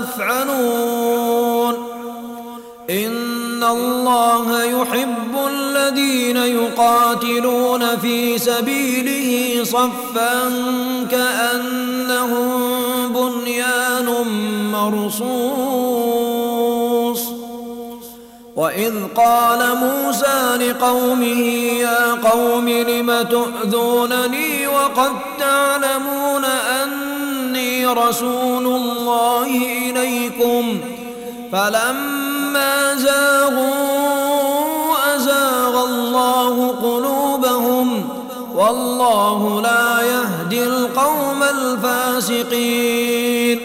تفعلون إن الله يحب الذين يقاتلون في سبيله صفا كأنهم بنيان مرصوص. وإذ قال موسى لقومه يا قوم لم تؤذونني وقد تعلمون أني رسول الله إليكم فلما زاغوا أزاغ الله قلوبهم والله لا يهدي القوم الفاسقين.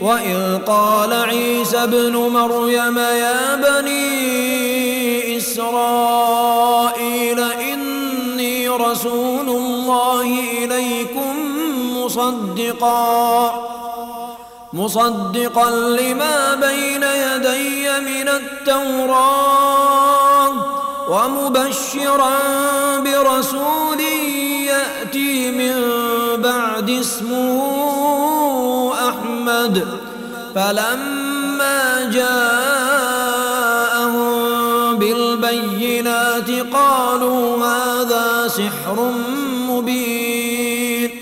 وإذ قال عيسى ابن مريم يا بني إسرائيل إني رسول الله إليكم مصدقا مصدقا لما بين يدي من التوراة ومبشرا برسول يأتي من بعد اسمه أحمد. فلما جاءهم بالبينات قالوا هذا سحر مبين.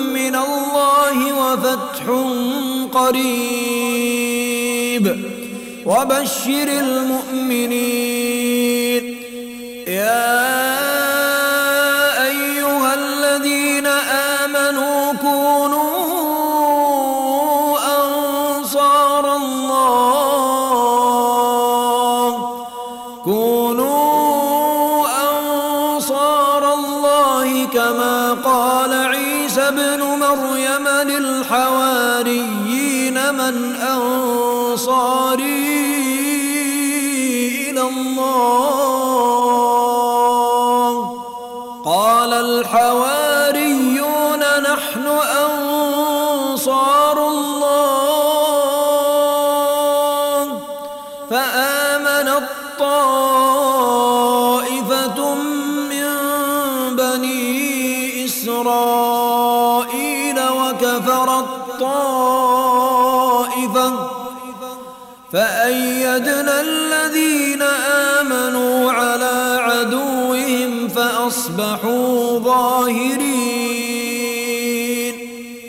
الله وفتح قريب. وبشر المؤمنين. يا أيها الذين آمنوا كونوا أنصار الله. كونوا أنصار الله كما قال عيسى ابن مريم للحواريين من أنصاري إلى الله. قال الحواريون نحن أنصار الله. فآمنت طائفة من بني وكفرت طائفة فأيدنا الذين آمنوا على عدوهم فأصبحوا الظاهرين